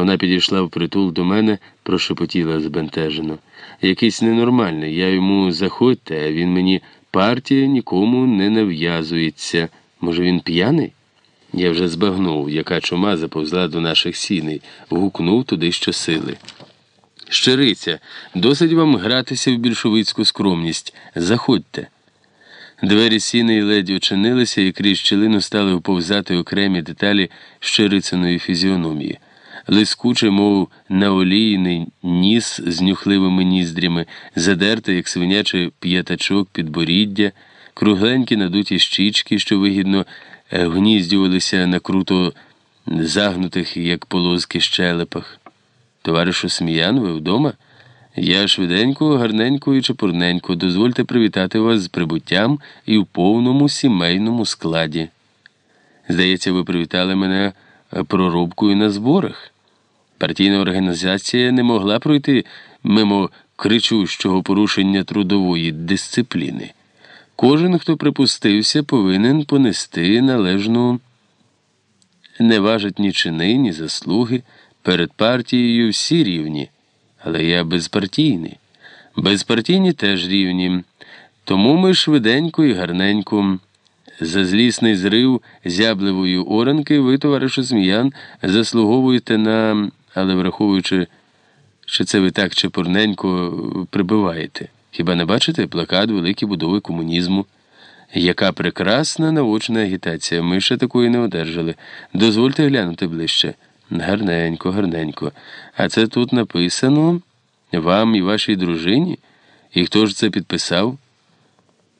Вона підійшла впритул до мене, прошепотіла збентежено. Якийсь ненормальний, я йому заходьте, а він мені партія нікому не нав'язується. Може, він п'яний? Я вже збагнув, яка чума заповзла до наших сіней, гукнув туди щосили. Щириця, досить вам гратися в більшовицьку скромність. Заходьте. Двері сіни ледь очинилися, і крізь щелину стали вповзати окремі деталі щирицяної фізіономії. Лискуче, мов наолійний ніс з нюхливими ніздрями, задерте, як свинячий п'ятачок підборіддя, кругленькі надуті щічки, що вигідно е, гніздювалися на круто загнутих, як полозки щелепах. Товаришу Сміян, ви вдома? Я швиденько, гарненько і чепурненько дозвольте привітати вас з прибуттям і в повному сімейному складі. Здається, ви привітали мене прорубкою на зборах. Партійна організація не могла пройти мимо кричущого порушення трудової дисципліни. Кожен, хто припустився, повинен понести належну не важить ні чини, ні заслуги. Перед партією всі рівні, але я безпартійний. Безпартійні теж рівні. Тому ми швиденько і гарненько. За злісний зрив зябливої оранки ви, товаришу Зміян, заслуговуєте на, але враховуючи, що це ви так чепурненько прибиваєте. Хіба не бачите плакат великі будови комунізму? Яка прекрасна наочна агітація. Ми ще такої не одержали. Дозвольте глянути ближче. Гарненько, гарненько. А це тут написано вам і вашій дружині? І хто ж це підписав?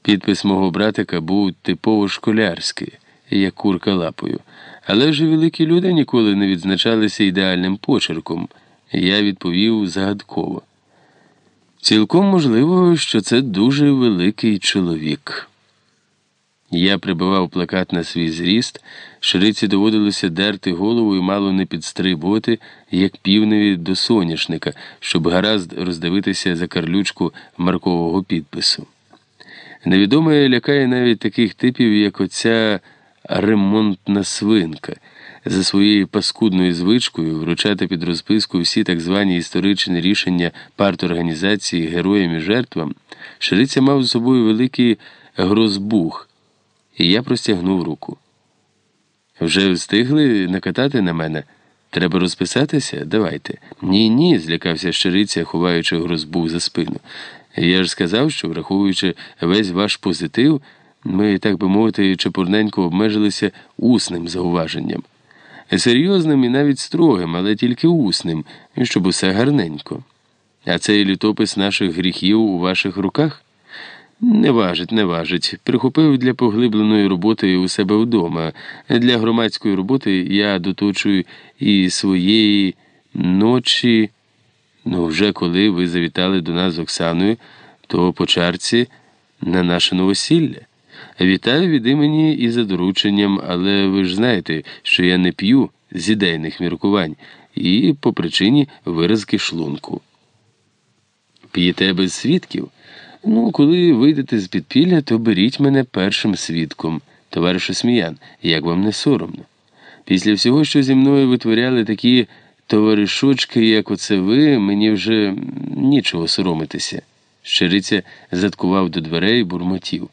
Підпис мого братика був типово школярський, як курка лапою. Але ж великі люди ніколи не відзначалися ідеальним почерком. Я відповів загадково. Цілком можливо, що це дуже великий чоловік. Я прибивав плакат на свій зріст, шриці доводилося дерти голову і мало не підстрибувати, як півневі до соняшника, щоб гаразд роздивитися за карлючку маркового підпису. Невідоме лякає навіть таких типів, як оця ремонтна свинка. За своєю паскудною звичкою вручати під розписку всі так звані історичні рішення парторганізації героям і жертвам, Шриця мав з собою великий грозбух і я простягнув руку. Вже встигли накатати на мене. Треба розписатися? Давайте. Ні, ні, злякався щириця, ховаючи грозбу за спину. Я ж сказав, що, враховуючи весь ваш позитив, ми, так би мовити, чепурненько обмежилися усним зауваженням. Серйозним і навіть строгим, але тільки усним, щоб усе гарненько. А цей літопис наших гріхів у ваших руках? Не важить, не важить. Прихопив для поглибленої роботи у себе вдома. Для громадської роботи я доточую і своєї ночі. Ну, вже коли ви завітали до нас з Оксаною, то по чарці на наше новосілля. Вітаю від імені і за дорученням, але ви ж знаєте, що я не п'ю з ідейних міркувань і по причині виразки шлунку. П'єте без свідків. Ну, коли вийдете з підпілля, то беріть мене першим свідком, товаришу Сміян, як вам не соромно. Після всього, що зі мною витворяли такі товаришочки, як оце ви, мені вже нічого соромитися. Щириця заткував до дверей бурмотів.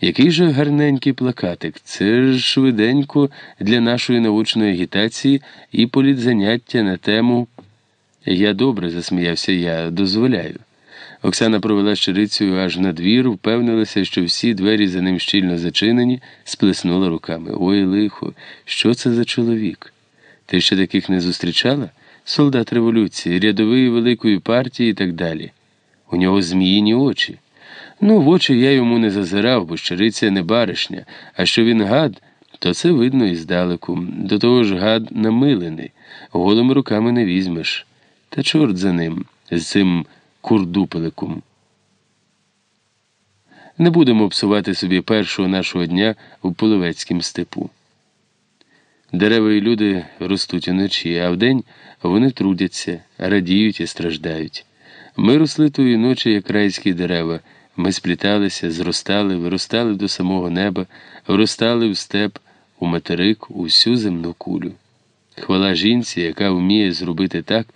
Який же гарненький плакатик, це ж швиденько для нашої научної агітації і політзаняття на тему. Я добре засміявся, я дозволяю. Оксана провела щирицею аж на двір, впевнилася, що всі двері за ним щільно зачинені, сплеснула руками. Ой, лихо, що це за чоловік? Ти ще таких не зустрічала? Солдат революції, рядовий великої партії і так далі. У нього зміїні очі. Ну, в очі я йому не зазирав, бо щириця не баришня, а що він гад, то це видно і здалеку. До того ж гад намилений, голими руками не візьмеш. Та чорт за ним, з цим курдупеликом. Не будемо псувати собі першого нашого дня у половецькім степу. Дерева і люди ростуть уночі, а вдень вони трудяться, радіють і страждають. Ми росли тої ночі, як райські дерева. Ми спліталися, зростали, виростали до самого неба, виростали в степ, у материк, у всю земну кулю. Хвала жінці, яка вміє зробити так,